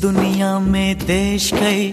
दुनिया में देश कई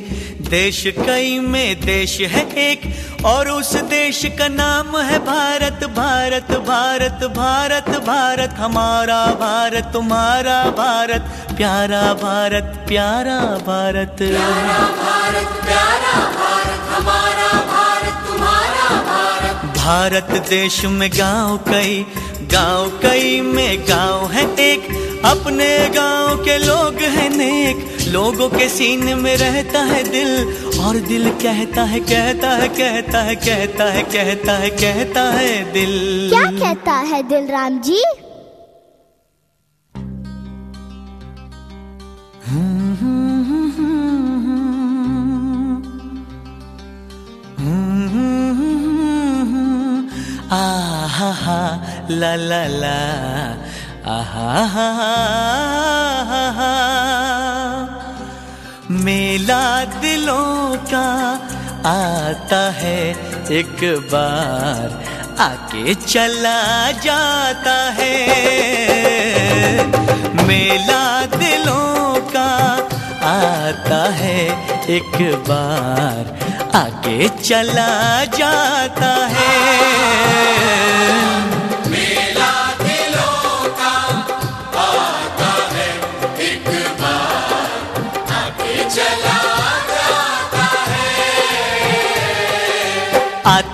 देश कई में देश है एक और उस देश का नाम है भारत भारत भारत भारत भारत हमारा भारत तुम्हारा भारत प्यारा भारत प्यारा भारत। प्यारा भारत प्यारा भारत हमारा भारत तुम्हारा भारत। भारत देश में गाँव कई गाँव कई में गाँव है एक अपने गाँव के लोग हैं नेक। लोगों के सीने में रहता है दिल और दिल कहता है कहता है कहता है कहता है कहता है कहता है दिल। क्या कहता है दिल राम जी? आहा हा ला ला ला। आहा मेला दिलों का आता है एक बार, आके चला जाता है। मेला दिलों का आता है एक बार, आके चला जाता है।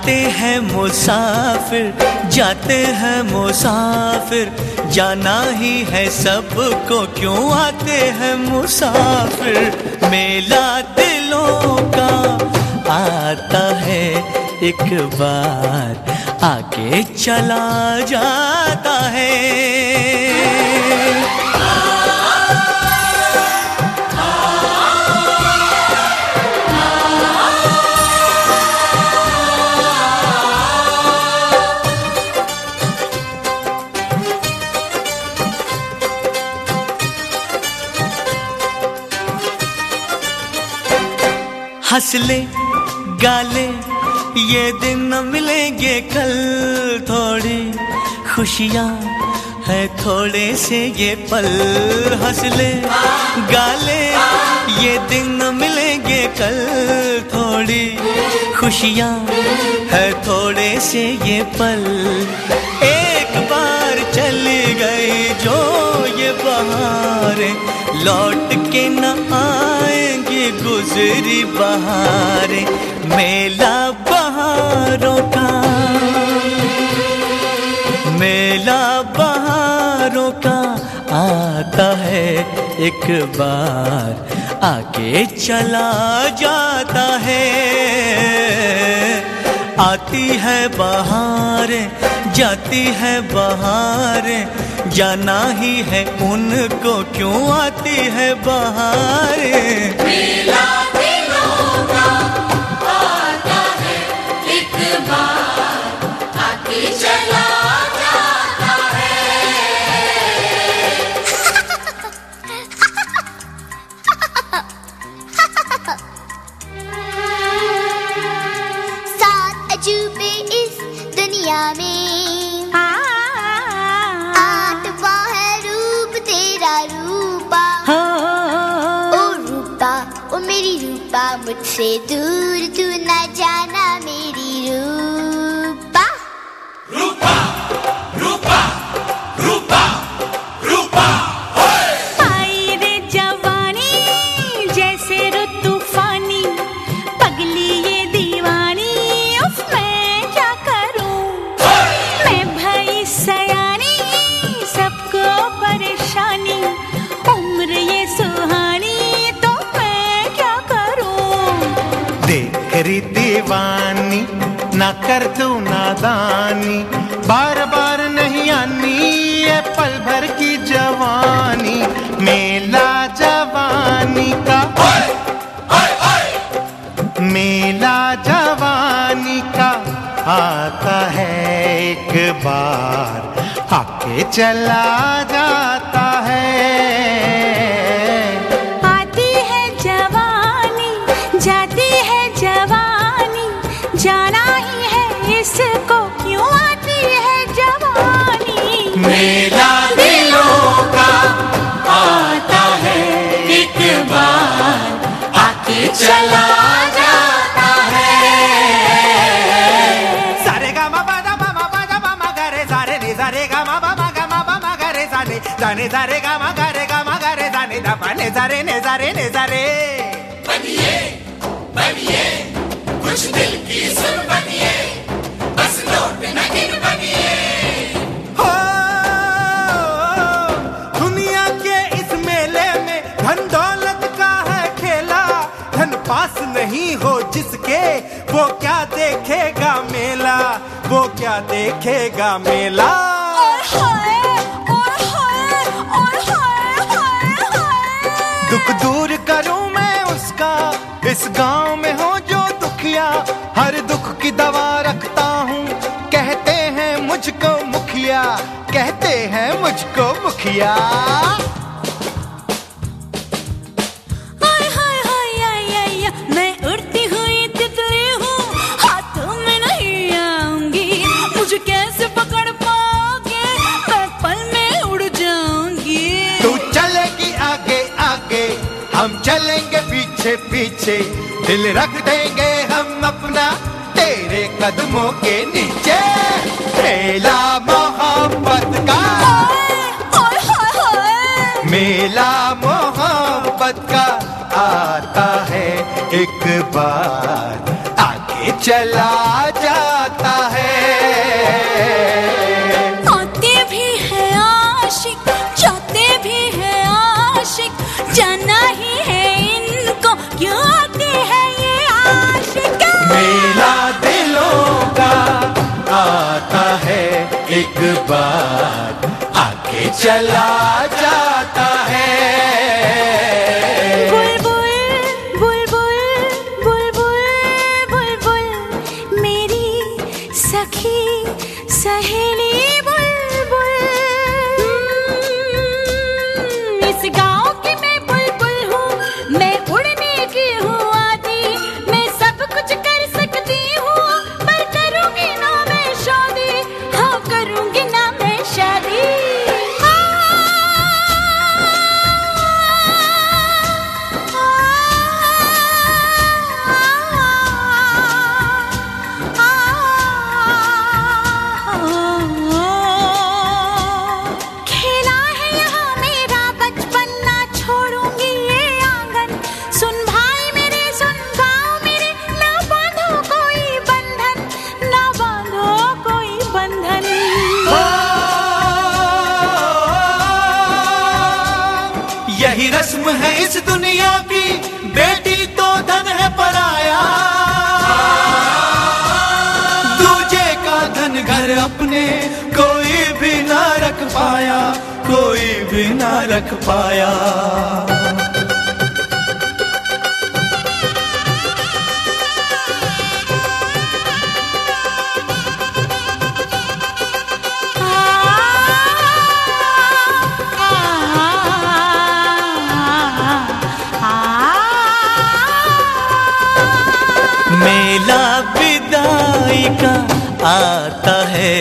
आते हैं मुसाफिर, जाते हैं मुसाफिर। जाना ही है सबको क्यों आते हैं मुसाफिर? मेला दिलों का आता है एक बार आके चला जाता है। हंस ले गाले, ये दिन न मिलेंगे कल। थोड़ी खुशियाँ है थोड़े से ये पल। हंस ले गाले, ये दिन न मिलेंगे कल। थोड़ी खुशियाँ है थोड़े से ये पल। एक बार चली गई जो ये बहारें, लौट के न आएँगे गुजरी बहारें, मेला बहारों का। मेला बहारों का आता है एक बार, आके चला जाता है। आती है बहारें, जाती है बहारें, जाना ही है उनको क्यों आती है बहारें। मेला ओ मेरी रूपा मुझसे दूर तू ना जाना मेरी रूपा। दीवानी ना कर तू नादानी बार बार नहीं आनी ये पल भर की जवानी मेला जवानी का। मेला जवानी का आता है एक बार आके चला जाता चला जाता है। सारे गा मा पा मा मा पा मा मा गा रे रे नि सा रे गा मा पा मा गा मा पा मा गा रे सा नि सा नि सा रे गा मा गा रे गा मा गा रे सा दा पा ने सा ने सा रे ने सा बनिए बनिए कुछ दिल की सुन बनिए बस नोट नगिन बनिए। वो क्या देखेगा मेला? वो क्या देखेगा मेला? दुख दूर करूँ मैं उसका इस गाँव में हो जो दुखिया। हर दुख की दवा रखता हूँ। कहते हैं मुझको मुखिया कहते हैं मुझको मुखिया। पीछे दिल रख देंगे हम अपना तेरे कदमों के नीचे। मेला मोहब्बत का। मेला मोहब्बत का आता है एक बार। आगे चला एक बार आके चला जाता है। बुलबुल मेरी सखी सहेली। अपने कोई भी ना रख पाया कोई भी ना रख पाया मेला विदाई का आता है,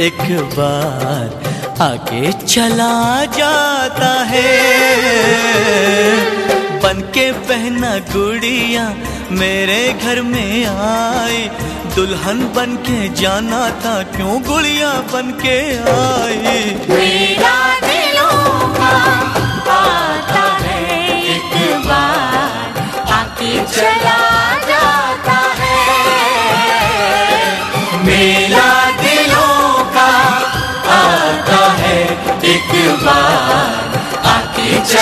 एक बार आगे चला जाता है। बन के पहना गुड़िया, मेरे घर में आई दुल्हन बन के जाना था, क्यों गुड़िया बन के आई आता है, एक बार आके चला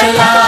चला